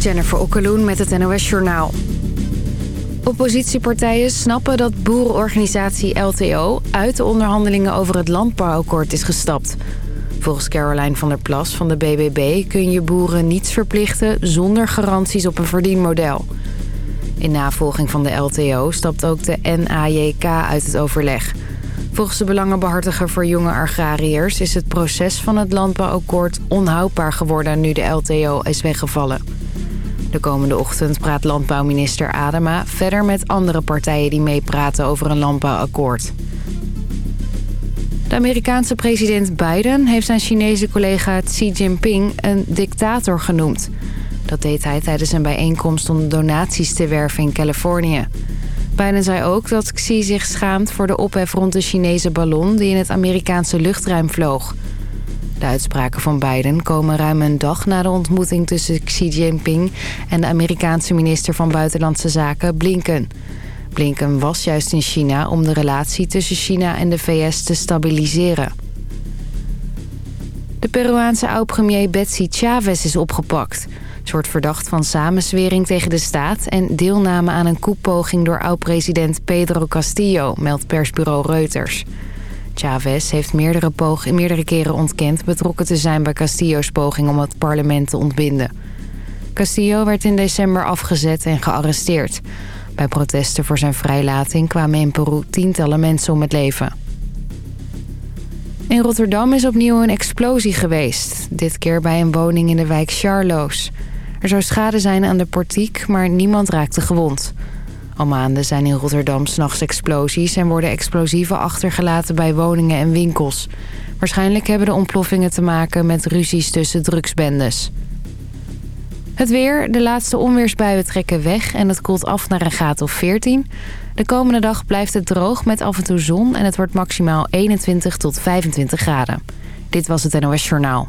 Jennifer Okkeloen met het NOS Journaal. Oppositiepartijen snappen dat boerenorganisatie LTO... uit de onderhandelingen over het landbouwakkoord is gestapt. Volgens Caroline van der Plas van de BBB... kun je boeren niets verplichten zonder garanties op een verdienmodel. In navolging van de LTO stapt ook de NAJK uit het overleg... Volgens de belangenbehartiger voor jonge agrariërs... is het proces van het landbouwakkoord onhoudbaar geworden... nu de LTO is weggevallen. De komende ochtend praat landbouwminister Adema... verder met andere partijen die meepraten over een landbouwakkoord. De Amerikaanse president Biden heeft zijn Chinese collega Xi Jinping... een dictator genoemd. Dat deed hij tijdens een bijeenkomst om donaties te werven in Californië. Biden zei ook dat Xi zich schaamt voor de ophef rond de Chinese ballon... die in het Amerikaanse luchtruim vloog. De uitspraken van Biden komen ruim een dag na de ontmoeting tussen Xi Jinping... en de Amerikaanse minister van Buitenlandse Zaken Blinken. Blinken was juist in China om de relatie tussen China en de VS te stabiliseren. De Peruaanse oud-premier Betsy Chavez is opgepakt... Ze wordt verdacht van samenzwering tegen de staat... en deelname aan een koepoging door oud-president Pedro Castillo... meldt persbureau Reuters. Chavez heeft meerdere, meerdere keren ontkend betrokken te zijn... bij Castillo's poging om het parlement te ontbinden. Castillo werd in december afgezet en gearresteerd. Bij protesten voor zijn vrijlating kwamen in Peru tientallen mensen om het leven. In Rotterdam is opnieuw een explosie geweest. Dit keer bij een woning in de wijk Charloes. Er zou schade zijn aan de portiek, maar niemand raakte gewond. Al maanden zijn in Rotterdam s'nachts explosies... en worden explosieven achtergelaten bij woningen en winkels. Waarschijnlijk hebben de ontploffingen te maken met ruzies tussen drugsbendes. Het weer. De laatste onweersbuien trekken weg en het koelt af naar een graad of 14. De komende dag blijft het droog met af en toe zon... en het wordt maximaal 21 tot 25 graden. Dit was het NOS Journaal.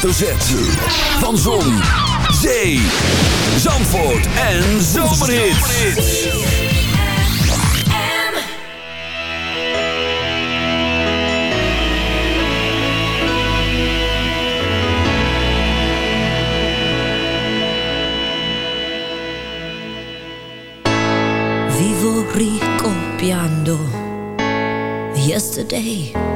hoofdletter Van Zon, Zee, Zandvoort en Zomerhits. Vivo ricopiando yesterday.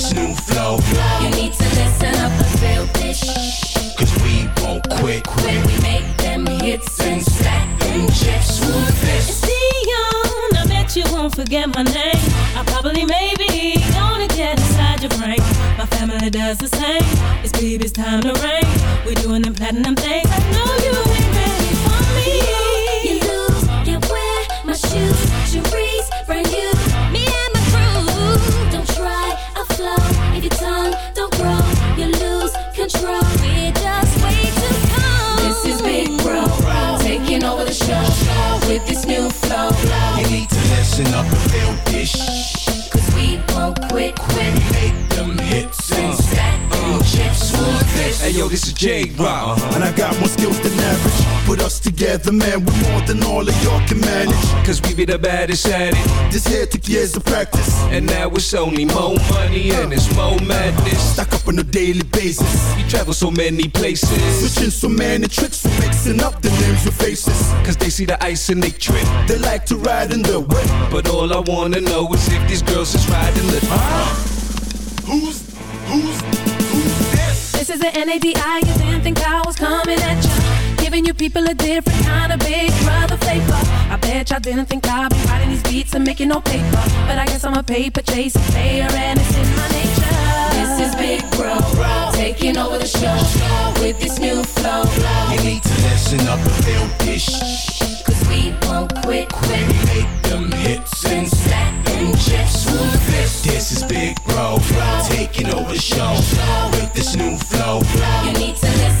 this new flow. You need to listen up and feel this. Cause we won't quit. When we make them hits and stack them chips, who's this? Dion, I bet you won't forget my name. I probably, maybe, gonna get inside your brain. My family does the same. It's baby's time to reign. We're doing them platinum things. I know you with this new flow. You need to listen up a little. Cause we won't quit, We Make them hits and stack them chips for this. Hey yo, this is Jay Rock, and I got more skills than average. Put us together, man, we're more than all of y'all can manage. Cause we be the baddest at it. This here took years of practice. And now it's only more money and it's more madness on a daily basis. We travel so many places, Switching so many tricks, we're mixing up the names with faces. cause they see the ice and they trip. They like to ride in the whip. But all I wanna know is if these girls is riding the Who's, who's, who's this? This is the NADI, you didn't think I was coming at ya. Giving you people a different kind of big brother flavor. I bet y'all didn't think I'd be writing these beats and making no paper. But I guess I'm a paper chasing player and it's in my nature. This is Big Bro, taking over the show with this new flow. You need to listen up and feel this. Cause we won't quit, quit. Make them hits and Stack them chips for this. This is Big Bro, taking over the show with this new flow. You need to listen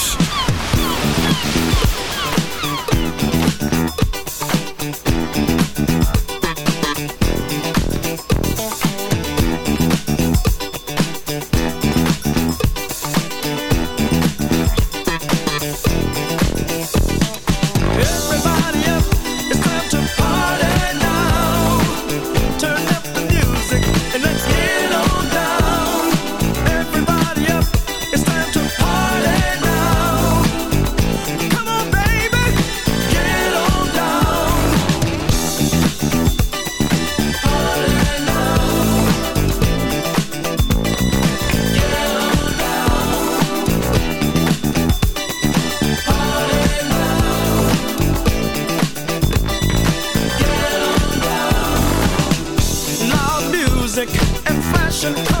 Revolution.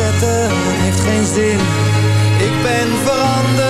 verzetten, heeft geen zin. Ik ben veranderd,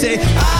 say I